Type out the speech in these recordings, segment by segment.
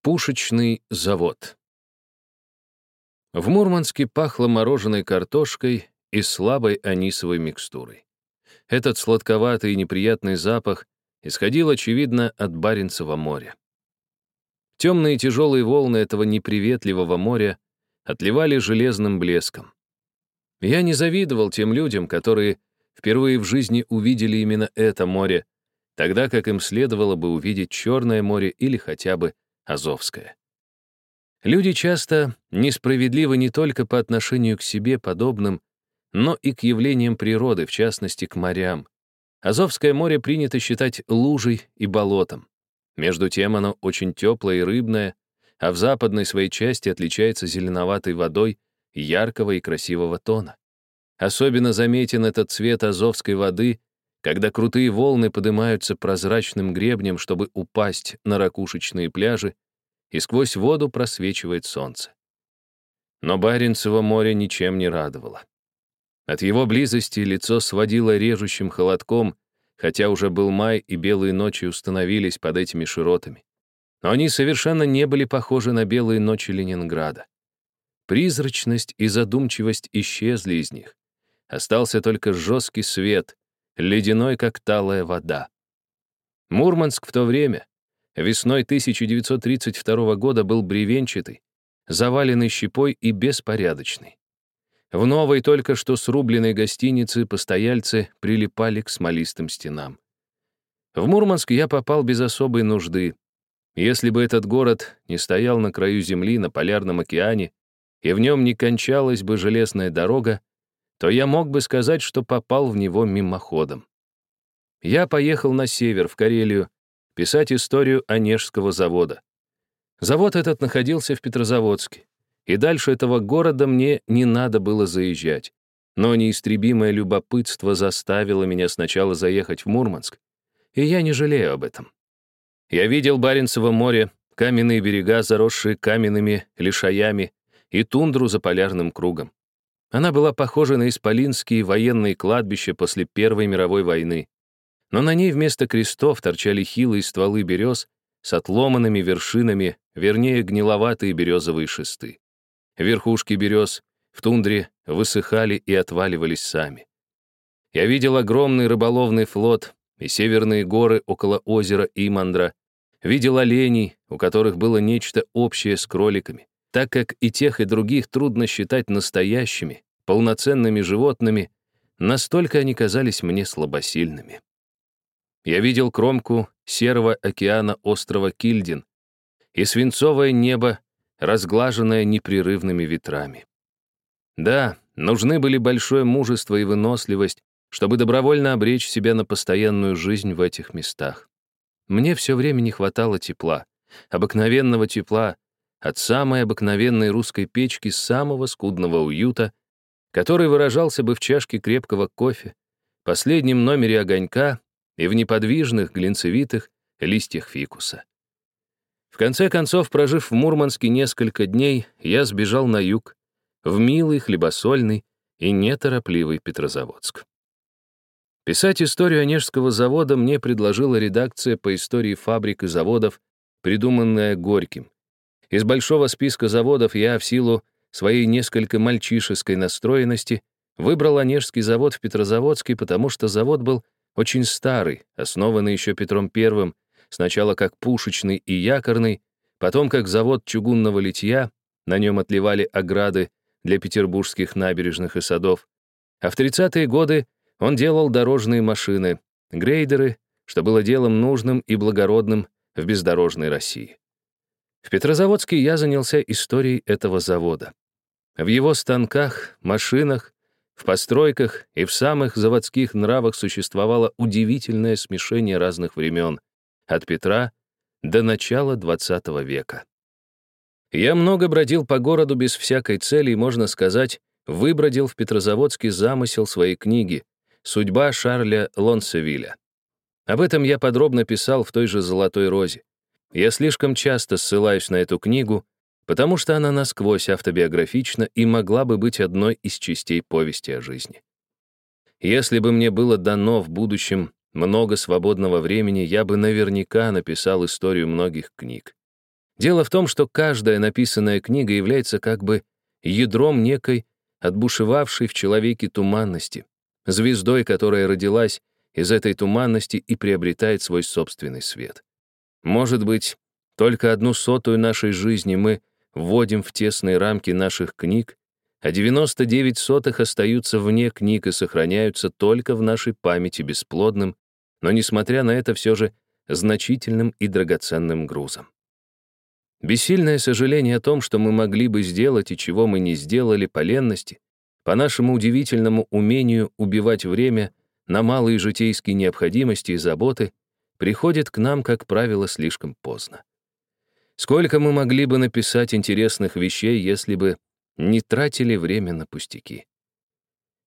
Пушечный завод. В Мурманске пахло мороженой картошкой и слабой анисовой микстурой. Этот сладковатый и неприятный запах исходил, очевидно, от Баренцева моря. Темные тяжелые волны этого неприветливого моря отливали железным блеском. Я не завидовал тем людям, которые впервые в жизни увидели именно это море, тогда как им следовало бы увидеть Черное море или хотя бы Азовское. Люди часто несправедливы не только по отношению к себе подобным, но и к явлениям природы, в частности, к морям. Азовское море принято считать лужей и болотом. Между тем оно очень теплое и рыбное, а в западной своей части отличается зеленоватой водой яркого и красивого тона. Особенно заметен этот цвет азовской воды, когда крутые волны поднимаются прозрачным гребнем, чтобы упасть на ракушечные пляжи, и сквозь воду просвечивает солнце. Но Баренцево море ничем не радовало. От его близости лицо сводило режущим холодком, хотя уже был май, и белые ночи установились под этими широтами. Но они совершенно не были похожи на белые ночи Ленинграда. Призрачность и задумчивость исчезли из них. Остался только жесткий свет, ледяной, как талая вода. Мурманск в то время, весной 1932 года, был бревенчатый, заваленный щепой и беспорядочный. В новой, только что срубленной гостинице постояльцы прилипали к смолистым стенам. В Мурманск я попал без особой нужды. Если бы этот город не стоял на краю земли на Полярном океане, и в нем не кончалась бы железная дорога, то я мог бы сказать, что попал в него мимоходом. Я поехал на север, в Карелию, писать историю Онежского завода. Завод этот находился в Петрозаводске, и дальше этого города мне не надо было заезжать. Но неистребимое любопытство заставило меня сначала заехать в Мурманск, и я не жалею об этом. Я видел Баренцево море, каменные берега, заросшие каменными лишаями, и тундру за полярным кругом. Она была похожа на исполинские военные кладбища после Первой мировой войны. Но на ней вместо крестов торчали хилые стволы берез с отломанными вершинами, вернее, гниловатые березовые шесты. Верхушки берез в тундре высыхали и отваливались сами. Я видел огромный рыболовный флот и северные горы около озера Имандра, видел оленей, у которых было нечто общее с кроликами так как и тех, и других трудно считать настоящими, полноценными животными, настолько они казались мне слабосильными. Я видел кромку серого океана острова Кильдин и свинцовое небо, разглаженное непрерывными ветрами. Да, нужны были большое мужество и выносливость, чтобы добровольно обречь себя на постоянную жизнь в этих местах. Мне все время не хватало тепла, обыкновенного тепла, от самой обыкновенной русской печки самого скудного уюта, который выражался бы в чашке крепкого кофе, последнем номере огонька и в неподвижных, глинцевитых листьях фикуса. В конце концов, прожив в Мурманске несколько дней, я сбежал на юг, в милый, хлебосольный и неторопливый Петрозаводск. Писать историю Онежского завода мне предложила редакция по истории фабрик и заводов, придуманная Горьким, из большого списка заводов я в силу своей несколько мальчишеской настроенности выбрал Онежский завод в Петрозаводске, потому что завод был очень старый, основанный еще Петром I, сначала как пушечный и якорный, потом как завод чугунного литья, на нем отливали ограды для петербургских набережных и садов. А в 30-е годы он делал дорожные машины, грейдеры, что было делом нужным и благородным в бездорожной России. В Петрозаводске я занялся историей этого завода. В его станках, машинах, в постройках и в самых заводских нравах существовало удивительное смешение разных времен, от Петра до начала XX века. Я много бродил по городу без всякой цели и, можно сказать, выбродил в Петрозаводске замысел своей книги «Судьба Шарля Лонсевиля». Об этом я подробно писал в той же «Золотой розе». Я слишком часто ссылаюсь на эту книгу, потому что она насквозь автобиографична и могла бы быть одной из частей повести о жизни. Если бы мне было дано в будущем много свободного времени, я бы наверняка написал историю многих книг. Дело в том, что каждая написанная книга является как бы ядром некой отбушевавшей в человеке туманности, звездой, которая родилась из этой туманности и приобретает свой собственный свет. Может быть, только одну сотую нашей жизни мы вводим в тесные рамки наших книг, а 99 сотых остаются вне книг и сохраняются только в нашей памяти бесплодным, но, несмотря на это, все же значительным и драгоценным грузом. Бессильное сожаление о том, что мы могли бы сделать и чего мы не сделали по ленности, по нашему удивительному умению убивать время на малые житейские необходимости и заботы, приходит к нам, как правило, слишком поздно. Сколько мы могли бы написать интересных вещей, если бы не тратили время на пустяки.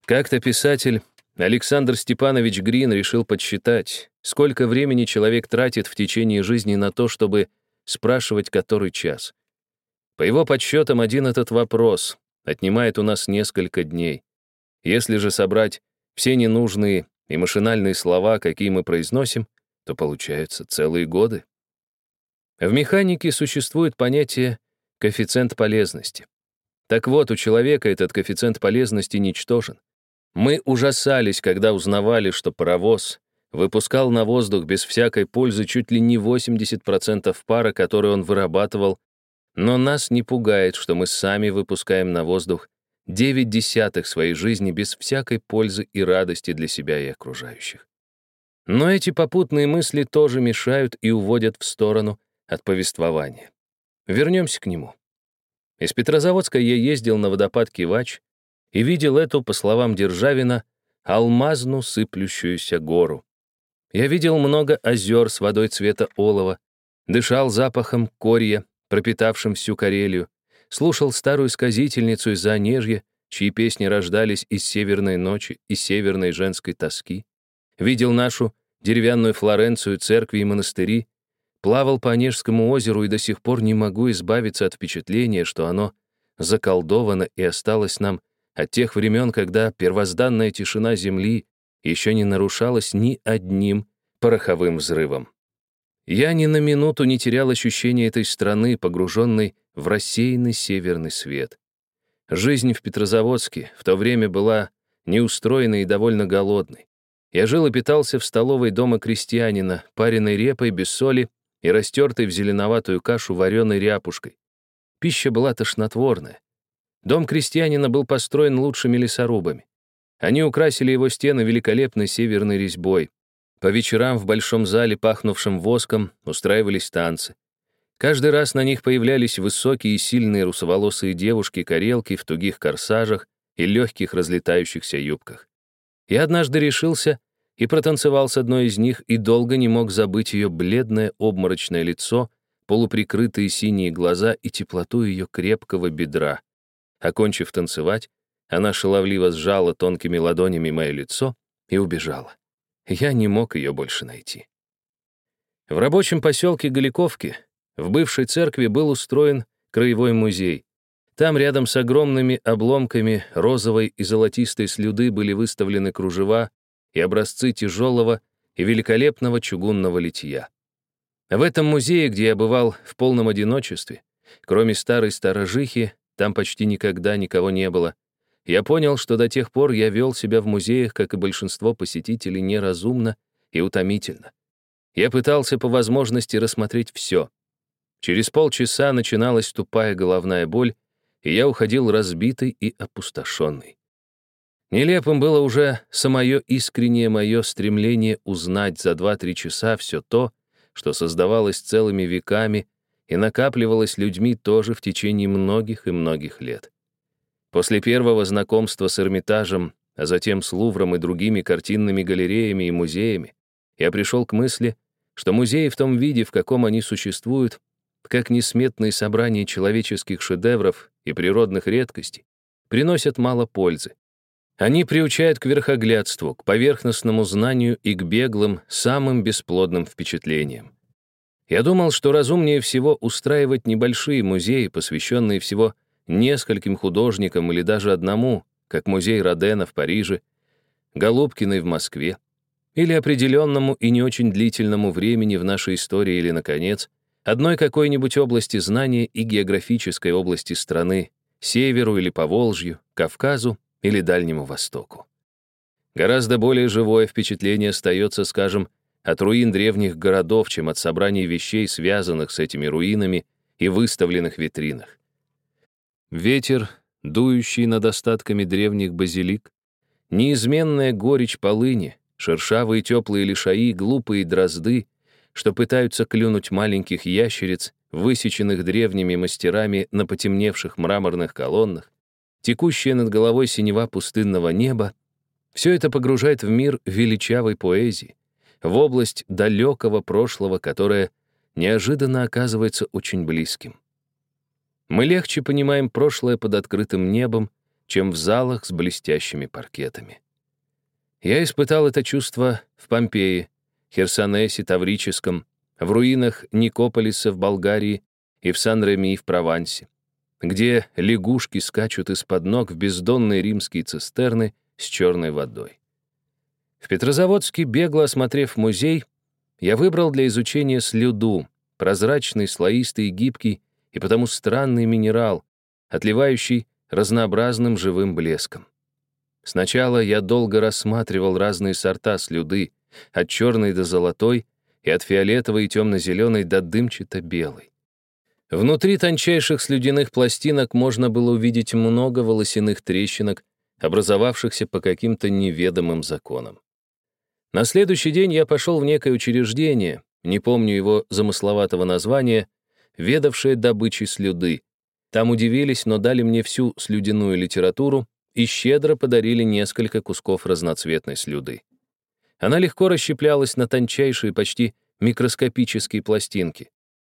Как-то писатель Александр Степанович Грин решил подсчитать, сколько времени человек тратит в течение жизни на то, чтобы спрашивать который час. По его подсчетам, один этот вопрос отнимает у нас несколько дней. Если же собрать все ненужные и машинальные слова, какие мы произносим, то получаются целые годы. В механике существует понятие коэффициент полезности. Так вот, у человека этот коэффициент полезности ничтожен. Мы ужасались, когда узнавали, что паровоз выпускал на воздух без всякой пользы чуть ли не 80% пара, который он вырабатывал, но нас не пугает, что мы сами выпускаем на воздух 9 десятых своей жизни без всякой пользы и радости для себя и окружающих. Но эти попутные мысли тоже мешают и уводят в сторону от повествования. Вернемся к нему. Из Петрозаводска я ездил на водопад Кивач и видел эту, по словам Державина, алмазну сыплющуюся гору. Я видел много озер с водой цвета олова, дышал запахом корья, пропитавшим всю Карелию, слушал старую сказительницу из Онежья, чьи песни рождались из северной ночи и северной женской тоски, видел нашу деревянную Флоренцию, церкви и монастыри, плавал по Онежскому озеру и до сих пор не могу избавиться от впечатления, что оно заколдовано и осталось нам от тех времен, когда первозданная тишина земли еще не нарушалась ни одним пороховым взрывом. Я ни на минуту не терял ощущения этой страны, погруженной в рассеянный северный свет. Жизнь в Петрозаводске в то время была неустроенной и довольно голодной. Я жил и питался в столовой дома крестьянина, пареной репой без соли и растертой в зеленоватую кашу вареной ряпушкой. Пища была тошнотворная. Дом крестьянина был построен лучшими лесорубами. Они украсили его стены великолепной северной резьбой. По вечерам в большом зале, пахнувшем воском, устраивались танцы. Каждый раз на них появлялись высокие и сильные русоволосые девушки-карелки в тугих корсажах и легких разлетающихся юбках. Я однажды решился и протанцевал с одной из них и долго не мог забыть ее бледное обморочное лицо, полуприкрытые синие глаза и теплоту ее крепкого бедра. Окончив танцевать, она шаловливо сжала тонкими ладонями мое лицо и убежала. Я не мог ее больше найти. В рабочем поселке Галиковки в бывшей церкви был устроен краевой музей. Там рядом с огромными обломками розовой и золотистой слюды были выставлены кружева и образцы тяжелого и великолепного чугунного литья. В этом музее, где я бывал в полном одиночестве, кроме старой сторожихи, там почти никогда никого не было, я понял, что до тех пор я вел себя в музеях, как и большинство посетителей, неразумно и утомительно. Я пытался по возможности рассмотреть все. Через полчаса начиналась тупая головная боль, и я уходил разбитый и опустошенный. Нелепым было уже самое искреннее мое стремление узнать за 2-3 часа все то, что создавалось целыми веками и накапливалось людьми тоже в течение многих и многих лет. После первого знакомства с Эрмитажем, а затем с Лувром и другими картинными галереями и музеями, я пришел к мысли, что музеи в том виде, в каком они существуют, как несметные собрания человеческих шедевров и природных редкостей, приносят мало пользы. Они приучают к верхоглядству, к поверхностному знанию и к беглым, самым бесплодным впечатлениям. Я думал, что разумнее всего устраивать небольшие музеи, посвященные всего нескольким художникам или даже одному, как музей Родена в Париже, Голубкиной в Москве, или определенному и не очень длительному времени в нашей истории или, наконец, одной какой-нибудь области знания и географической области страны, северу или Поволжью, Кавказу или Дальнему Востоку. Гораздо более живое впечатление остается, скажем, от руин древних городов, чем от собраний вещей, связанных с этими руинами и выставленных витринах. Ветер, дующий над остатками древних базилик, неизменная горечь полыни, шершавые теплые лишаи, глупые дрозды, что пытаются клюнуть маленьких ящериц, высеченных древними мастерами на потемневших мраморных колоннах, текущая над головой синева пустынного неба, все это погружает в мир величавой поэзии, в область далекого прошлого, которое неожиданно оказывается очень близким. Мы легче понимаем прошлое под открытым небом, чем в залах с блестящими паркетами. Я испытал это чувство в Помпее, Херсонесе, Таврическом, в руинах Никополиса в Болгарии и в Сан-Реми в Провансе, где лягушки скачут из-под ног в бездонные римские цистерны с черной водой. В Петрозаводске, бегло осмотрев музей, я выбрал для изучения слюду, прозрачный, слоистый и гибкий, и потому странный минерал, отливающий разнообразным живым блеском. Сначала я долго рассматривал разные сорта слюды, от черной до золотой и от фиолетовой и темно-зеленой до дымчато-белой. Внутри тончайших слюдяных пластинок можно было увидеть много волосяных трещинок, образовавшихся по каким-то неведомым законам. На следующий день я пошел в некое учреждение, не помню его замысловатого названия, ведавшее добычей слюды. Там удивились, но дали мне всю слюдяную литературу и щедро подарили несколько кусков разноцветной слюды. Она легко расщеплялась на тончайшие, почти микроскопические пластинки.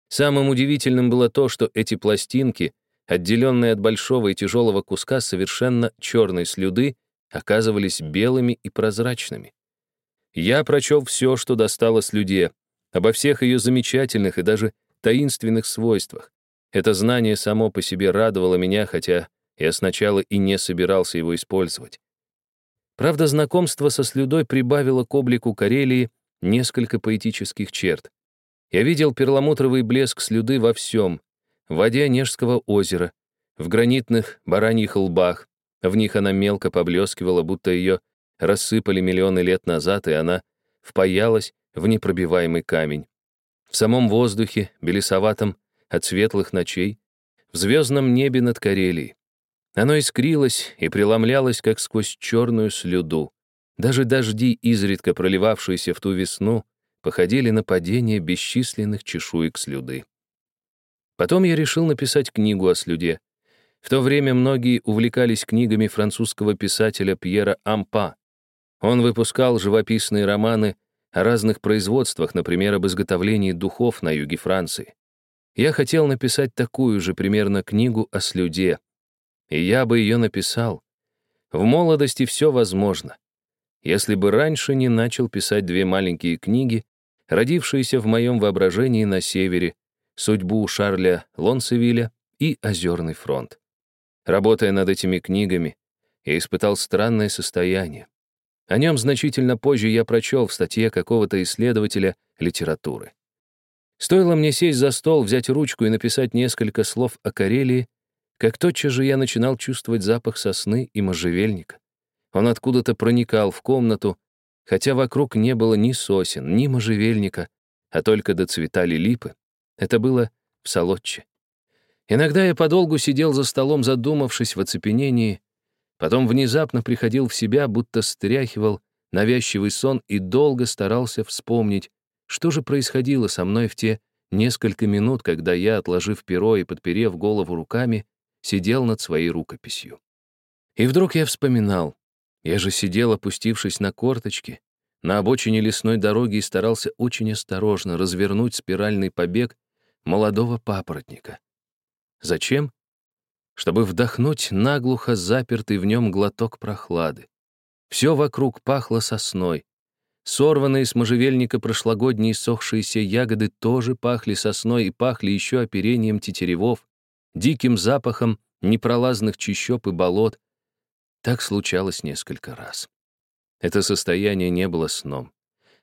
Самым удивительным было то, что эти пластинки, отделенные от большого и тяжелого куска совершенно черной слюды, оказывались белыми и прозрачными. Я прочел все, что досталось люде, обо всех ее замечательных и даже таинственных свойствах. Это знание само по себе радовало меня, хотя я сначала и не собирался его использовать. Правда, знакомство со слюдой прибавило к облику Карелии несколько поэтических черт. Я видел перламутровый блеск слюды во всем, в воде Онежского озера, в гранитных бараньих лбах, в них она мелко поблескивала, будто ее рассыпали миллионы лет назад, и она впаялась в непробиваемый камень. В самом воздухе, белесоватом от светлых ночей, в звездном небе над Карелией. Оно искрилось и преломлялось, как сквозь черную слюду. Даже дожди, изредка проливавшиеся в ту весну, походили на падение бесчисленных чешуек слюды. Потом я решил написать книгу о слюде. В то время многие увлекались книгами французского писателя Пьера Ампа. Он выпускал живописные романы о разных производствах, например, об изготовлении духов на юге Франции. Я хотел написать такую же примерно книгу о слюде. И я бы ее написал. В молодости все возможно. Если бы раньше не начал писать две маленькие книги, родившиеся в моем воображении на севере, «Судьбу Шарля Лонсевиля» и «Озерный фронт». Работая над этими книгами, я испытал странное состояние. О нем значительно позже я прочел в статье какого-то исследователя литературы. Стоило мне сесть за стол, взять ручку и написать несколько слов о Карелии, как тотчас же я начинал чувствовать запах сосны и можжевельника. Он откуда-то проникал в комнату, хотя вокруг не было ни сосен, ни можжевельника, а только доцветали липы. Это было в Солодче. Иногда я подолгу сидел за столом, задумавшись в оцепенении, Потом внезапно приходил в себя, будто стряхивал навязчивый сон и долго старался вспомнить, что же происходило со мной в те несколько минут, когда я, отложив перо и подперев голову руками, сидел над своей рукописью. И вдруг я вспоминал. Я же сидел, опустившись на корточки, на обочине лесной дороги и старался очень осторожно развернуть спиральный побег молодого папоротника. Зачем? чтобы вдохнуть наглухо запертый в нем глоток прохлады. Все вокруг пахло сосной. Сорванные с можжевельника прошлогодние сохшиеся ягоды тоже пахли сосной и пахли еще оперением тетеревов, диким запахом непролазных чащоб и болот. Так случалось несколько раз. Это состояние не было сном.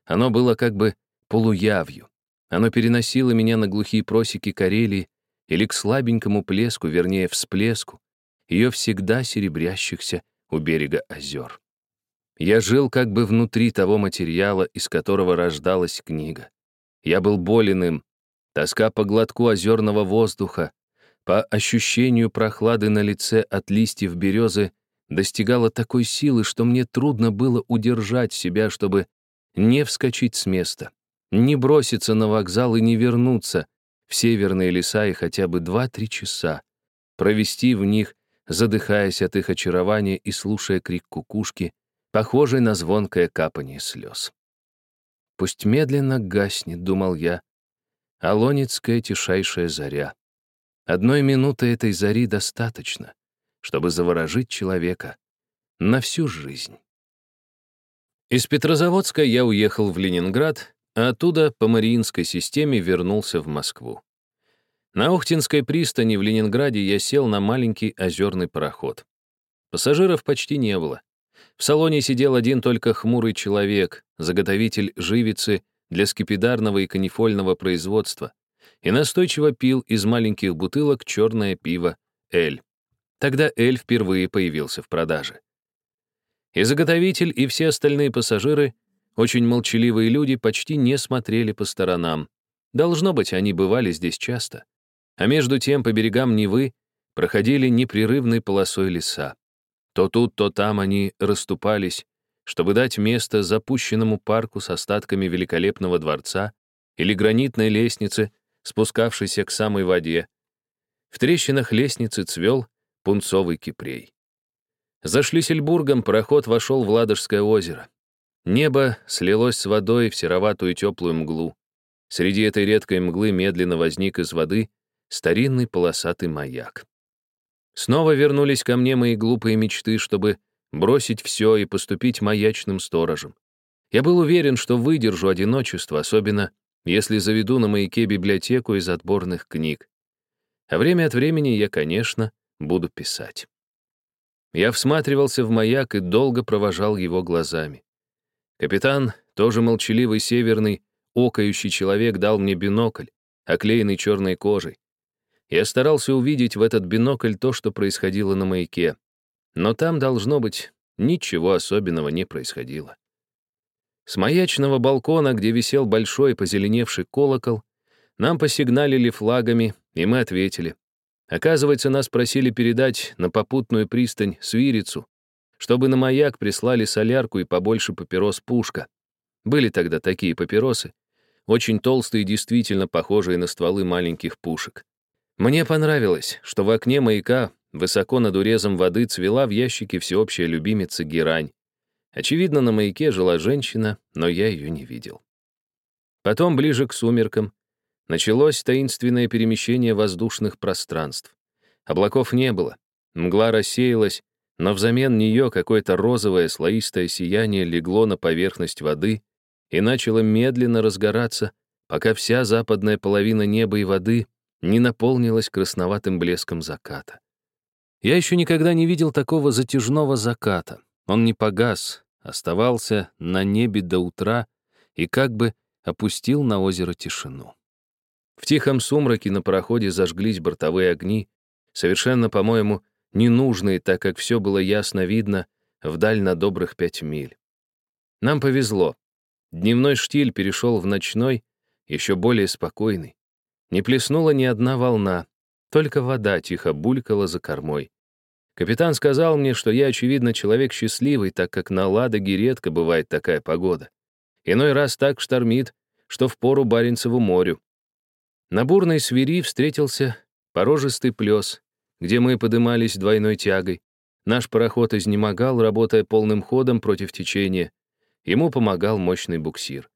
Оно было как бы полуявью. Оно переносило меня на глухие просеки Карелии или к слабенькому плеску, вернее, всплеску, ее всегда серебрящихся у берега озер. Я жил как бы внутри того материала, из которого рождалась книга. Я был болен им. Тоска по глотку озерного воздуха, по ощущению прохлады на лице от листьев березы достигала такой силы, что мне трудно было удержать себя, чтобы не вскочить с места, не броситься на вокзал и не вернуться в северные леса и хотя бы два-три часа, провести в них, задыхаясь от их очарования и слушая крик кукушки, похожий на звонкое капание слез. «Пусть медленно гаснет», — думал я, — «алонецкая тишайшая заря. Одной минуты этой зари достаточно, чтобы заворожить человека на всю жизнь». Из Петрозаводска я уехал в Ленинград, а оттуда по Мариинской системе вернулся в Москву. На Охтинской пристани в Ленинграде я сел на маленький озерный пароход. Пассажиров почти не было. В салоне сидел один только хмурый человек, заготовитель живицы для скипидарного и канифольного производства, и настойчиво пил из маленьких бутылок черное пиво «Эль». Тогда «Эль» впервые появился в продаже. И заготовитель, и все остальные пассажиры, очень молчаливые люди, почти не смотрели по сторонам. Должно быть, они бывали здесь часто. А между тем по берегам Невы проходили непрерывной полосой леса. То тут, то там они расступались, чтобы дать место запущенному парку с остатками великолепного дворца или гранитной лестнице, спускавшейся к самой воде. В трещинах лестницы цвел пунцовый кипрей. За Шлиссельбургом пароход вошел в Ладожское озеро. Небо слилось с водой в сероватую теплую мглу. Среди этой редкой мглы медленно возник из воды старинный полосатый маяк. Снова вернулись ко мне мои глупые мечты, чтобы бросить все и поступить маячным сторожем. Я был уверен, что выдержу одиночество, особенно если заведу на маяке библиотеку из отборных книг. А время от времени я, конечно, буду писать. Я всматривался в маяк и долго провожал его глазами. Капитан, тоже молчаливый северный, окающий человек, дал мне бинокль, оклеенный черной кожей. Я старался увидеть в этот бинокль то, что происходило на маяке. Но там, должно быть, ничего особенного не происходило. С маячного балкона, где висел большой позеленевший колокол, нам посигналили флагами, и мы ответили. Оказывается, нас просили передать на попутную пристань свирицу, чтобы на маяк прислали солярку и побольше папирос пушка. Были тогда такие папиросы, очень толстые и действительно похожие на стволы маленьких пушек. Мне понравилось, что в окне маяка, высоко над урезом воды, цвела в ящике всеобщая любимица герань. Очевидно, на маяке жила женщина, но я ее не видел. Потом, ближе к сумеркам, Началось таинственное перемещение воздушных пространств. Облаков не было, мгла рассеялась, но взамен нее какое-то розовое слоистое сияние легло на поверхность воды и начало медленно разгораться, пока вся западная половина неба и воды не наполнилась красноватым блеском заката. Я еще никогда не видел такого затяжного заката. Он не погас, оставался на небе до утра и как бы опустил на озеро тишину. В тихом сумраке на пароходе зажглись бортовые огни, совершенно, по-моему, ненужные, так как все было ясно видно вдаль на добрых пять миль. Нам повезло. Дневной штиль перешел в ночной, еще более спокойный. Не плеснула ни одна волна, только вода тихо булькала за кормой. Капитан сказал мне, что я, очевидно, человек счастливый, так как на Ладоге редко бывает такая погода. Иной раз так штормит, что в пору Баренцеву морю. На бурной свири встретился порожистый плес, где мы подымались двойной тягой. Наш пароход изнемогал, работая полным ходом против течения. Ему помогал мощный буксир.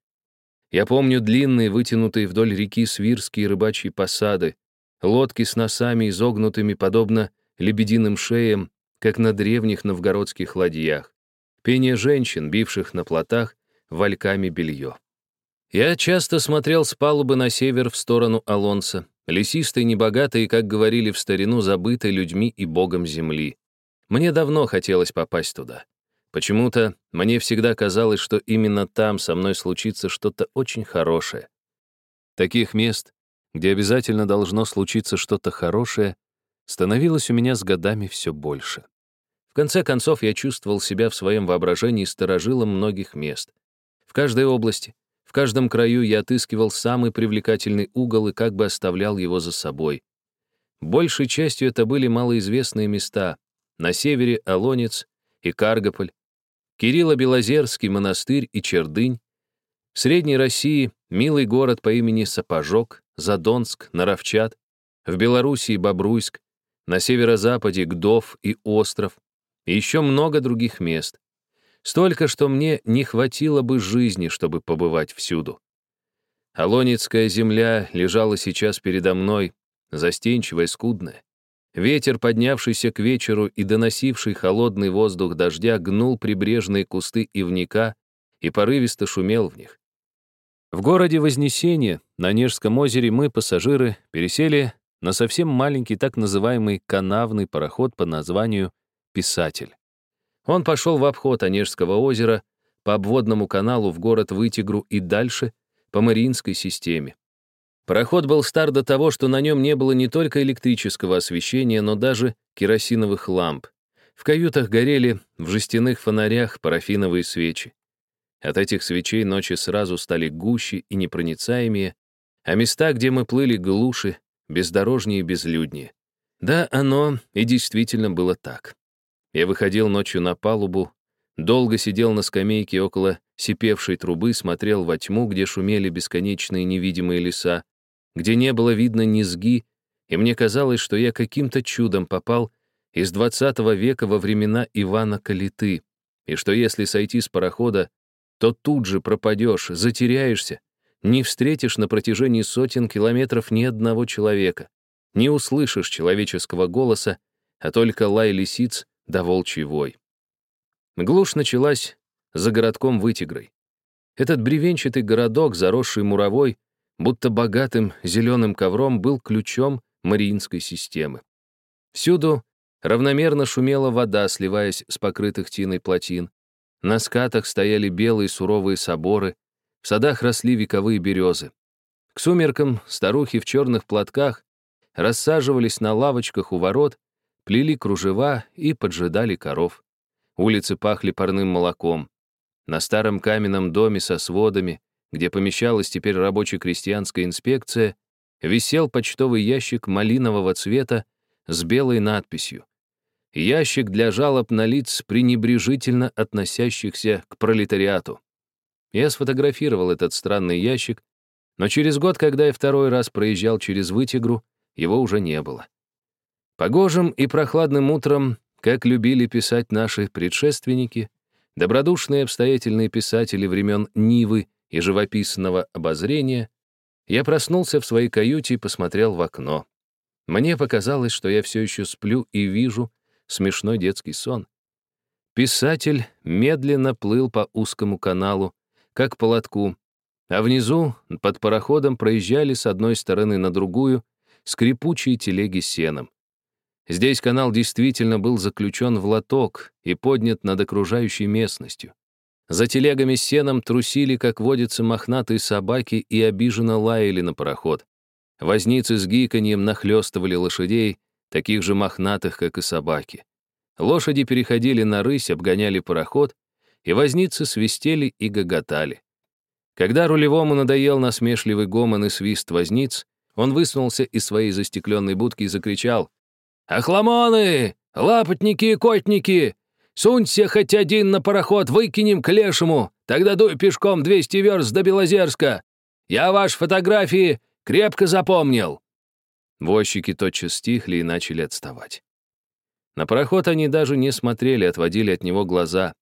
Я помню длинные, вытянутые вдоль реки свирские рыбачьи посады, лодки с носами, изогнутыми, подобно лебединым шеям, как на древних новгородских ладьях, пение женщин, бивших на плотах, вальками белье. Я часто смотрел с палубы на север в сторону Алонса, лесистой, небогатой, как говорили в старину, забытой людьми и богом земли. Мне давно хотелось попасть туда. Почему-то мне всегда казалось, что именно там со мной случится что-то очень хорошее. Таких мест, где обязательно должно случиться что-то хорошее, становилось у меня с годами все больше. В конце концов, я чувствовал себя в своем воображении сторожилом многих мест. В каждой области, в каждом краю я отыскивал самый привлекательный угол и как бы оставлял его за собой. Большей частью это были малоизвестные места. На севере — Олонец и Каргополь, Кирилло-Белозерский монастырь и Чердынь, в Средней России — милый город по имени Сапожок, Задонск, Наровчат, в Белоруссии — Бобруйск, на северо-западе — Гдов и Остров, и еще много других мест. Столько, что мне не хватило бы жизни, чтобы побывать всюду. Алонецкая земля лежала сейчас передо мной, застенчивая, скудная. Ветер, поднявшийся к вечеру и доносивший холодный воздух дождя, гнул прибрежные кусты ивника и порывисто шумел в них. В городе Вознесение, на Нежском озере, мы, пассажиры, пересели на совсем маленький так называемый канавный пароход по названию «Писатель». Он пошел в обход Онежского озера, по обводному каналу в город Вытигру и дальше по Мариинской системе. Пароход был стар до того, что на нем не было не только электрического освещения, но даже керосиновых ламп. В каютах горели в жестяных фонарях парафиновые свечи. От этих свечей ночи сразу стали гуще и непроницаемее, а места, где мы плыли, глуши, бездорожнее и безлюднее. Да, оно и действительно было так. Я выходил ночью на палубу, долго сидел на скамейке около сипевшей трубы, смотрел во тьму, где шумели бесконечные невидимые леса, где не было видно низги, и мне казалось, что я каким-то чудом попал из двадцатого века во времена Ивана Калиты, и что если сойти с парохода, то тут же пропадешь, затеряешься, не встретишь на протяжении сотен километров ни одного человека, не услышишь человеческого голоса, а только лай лисиц да волчий вой. Глушь началась за городком Вытигрой. Этот бревенчатый городок, заросший муровой, будто богатым зеленым ковром, был ключом Мариинской системы. Всюду равномерно шумела вода, сливаясь с покрытых тиной плотин. На скатах стояли белые суровые соборы, в садах росли вековые березы. К сумеркам старухи в черных платках рассаживались на лавочках у ворот, плели кружева и поджидали коров. Улицы пахли парным молоком. На старом каменном доме со сводами где помещалась теперь рабоче-крестьянская инспекция, висел почтовый ящик малинового цвета с белой надписью. Ящик для жалоб на лиц, пренебрежительно относящихся к пролетариату. Я сфотографировал этот странный ящик, но через год, когда я второй раз проезжал через Вытигру, его уже не было. Погожим и прохладным утром, как любили писать наши предшественники, добродушные обстоятельные писатели времен Нивы и живописного обозрения, я проснулся в своей каюте и посмотрел в окно. Мне показалось, что я все еще сплю и вижу смешной детский сон. Писатель медленно плыл по узкому каналу, как по лотку, а внизу, под пароходом, проезжали с одной стороны на другую скрипучие телеги с сеном. Здесь канал действительно был заключен в лоток и поднят над окружающей местностью. За телегами с сеном трусили, как водятся, мохнатые собаки и обиженно лаяли на пароход. Возницы с гиканьем нахлёстывали лошадей, таких же мохнатых, как и собаки. Лошади переходили на рысь, обгоняли пароход, и возницы свистели и гоготали. Когда рулевому надоел насмешливый гомон и свист возниц, он высунулся из своей застекленной будки и закричал «Ахламоны! Лапотники и котники! Сунься хоть один на пароход, выкинем к лешему, тогда дуй пешком 200 верст до Белозерска. Я ваши фотографии крепко запомнил». Возчики тотчас стихли и начали отставать. На пароход они даже не смотрели, отводили от него глаза.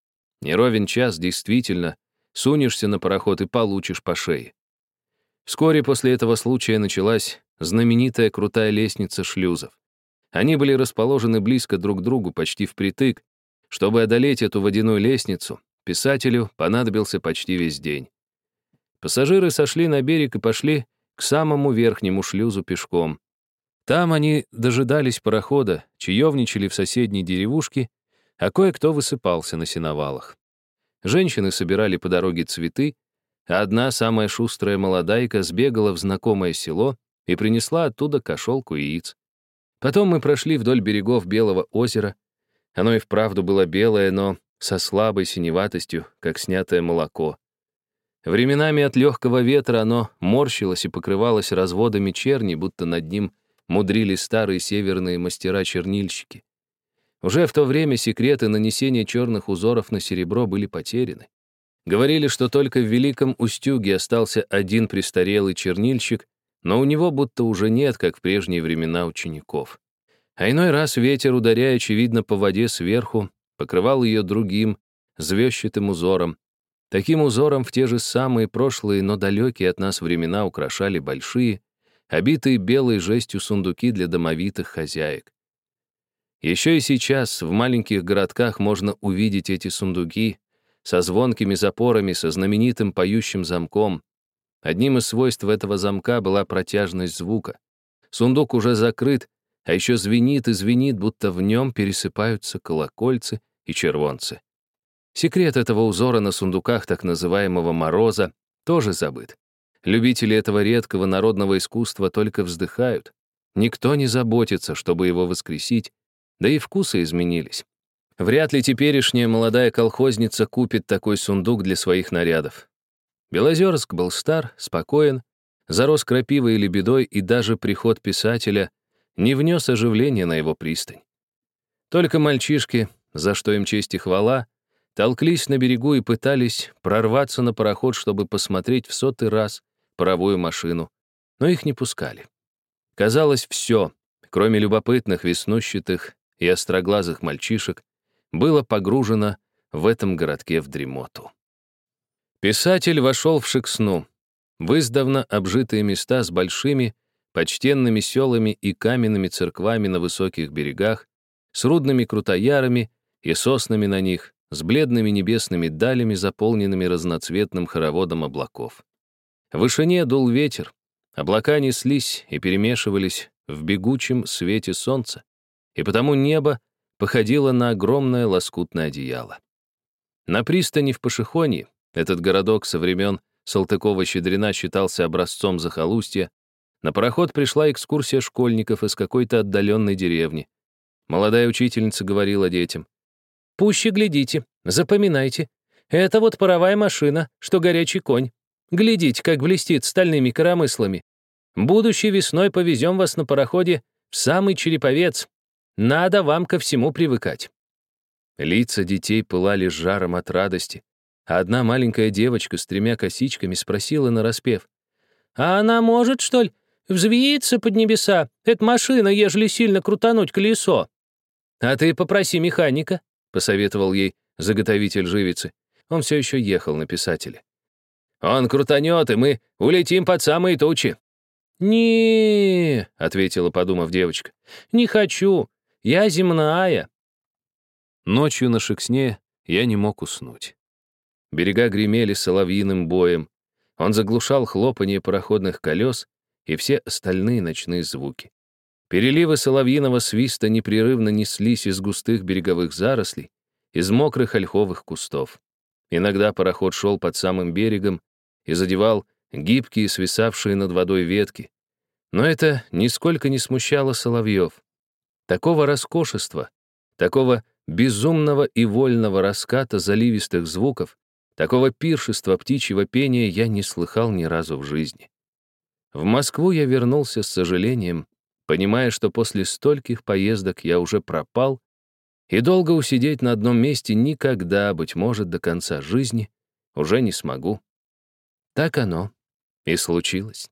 Не ровен час, действительно, сунешься на пароход и получишь по шее. Вскоре после этого случая началась знаменитая крутая лестница шлюзов. Они были расположены близко друг к другу, почти впритык, чтобы одолеть эту водяную лестницу, писателю понадобился почти весь день. Пассажиры сошли на берег и пошли к самому верхнему шлюзу пешком. Там они дожидались парохода, чаевничали в соседней деревушке, а кое-кто высыпался на сеновалах. Женщины собирали по дороге цветы, а одна, самая шустрая молодайка, сбегала в знакомое село и принесла оттуда кошелку яиц. Потом мы прошли вдоль берегов Белого озера. Оно и вправду было белое, но со слабой синеватостью, как снятое молоко. Временами от легкого ветра оно морщилось и покрывалось разводами черни, будто над ним мудрили старые северные мастера-чернильщики. Уже в то время секреты нанесения черных узоров на серебро были потеряны. Говорили, что только в Великом Устюге остался один престарелый чернильщик, но у него будто уже нет, как в прежние времена, учеников. А иной раз ветер, ударяя, очевидно, по воде сверху, покрывал ее другим, звездчатым узором. Таким узором в те же самые прошлые, но далекие от нас времена украшали большие, обитые белой жестью сундуки для домовитых хозяек. Еще и сейчас в маленьких городках можно увидеть эти сундуки со звонкими запорами, со знаменитым поющим замком. Одним из свойств этого замка была протяжность звука. Сундук уже закрыт, а еще звенит и звенит, будто в нем пересыпаются колокольцы и червонцы. Секрет этого узора на сундуках так называемого «мороза» тоже забыт. Любители этого редкого народного искусства только вздыхают. Никто не заботится, чтобы его воскресить, да и вкусы изменились. Вряд ли теперешняя молодая колхозница купит такой сундук для своих нарядов. Белозерск был стар, спокоен, зарос крапивой и лебедой, и даже приход писателя не внес оживления на его пристань. Только мальчишки, за что им честь и хвала, толклись на берегу и пытались прорваться на пароход, чтобы посмотреть в сотый раз паровую машину, но их не пускали. Казалось, все, кроме любопытных, веснущатых и остроглазых мальчишек, было погружено в этом городке в дремоту. Писатель вошел в Шексну, в обжитые места с большими, почтенными селами и каменными церквами на высоких берегах, с рудными крутоярами и соснами на них, с бледными небесными далями, заполненными разноцветным хороводом облаков. В вышине дул ветер, облака неслись и перемешивались в бегучем свете солнца, и потому небо походило на огромное лоскутное одеяло. На пристани в Пашихоне, этот городок со времен Салтыкова-Щедрина считался образцом захолустья, на пароход пришла экскурсия школьников из какой-то отдаленной деревни. Молодая учительница говорила детям, «Пуще глядите, запоминайте. Это вот паровая машина, что горячий конь. Глядите, как блестит стальными коромыслами. Будущей весной повезем вас на пароходе в самый Череповец, надо вам ко всему привыкать». Лица детей пылали жаром от радости, а одна маленькая девочка с тремя косичками спросила нараспев. «А она может, что ли, взвеяться под небеса? Это машина, ежели сильно крутануть колесо». «А ты попроси механика», — посоветовал ей заготовитель живицы. Он все еще ехал на писателя. «Он крутанет, и мы улетим под самые тучи». «Не», — ответила, подумав девочка, — «не хочу. Я земная. Ночью на Шексне я не мог уснуть. Берега гремели соловьиным боем. Он заглушал хлопанье пароходных колес и все остальные ночные звуки. Переливы соловьиного свиста непрерывно неслись из густых береговых зарослей, из мокрых ольховых кустов. Иногда пароход шел под самым берегом и задевал гибкие, свисавшие над водой ветки. Но это нисколько не смущало соловьев. Такого роскошества, такого безумного и вольного раската заливистых звуков, такого пиршества птичьего пения я не слыхал ни разу в жизни. В Москву я вернулся с сожалением, понимая, что после стольких поездок я уже пропал, и долго усидеть на одном месте никогда, быть может, до конца жизни уже не смогу. Так оно и случилось.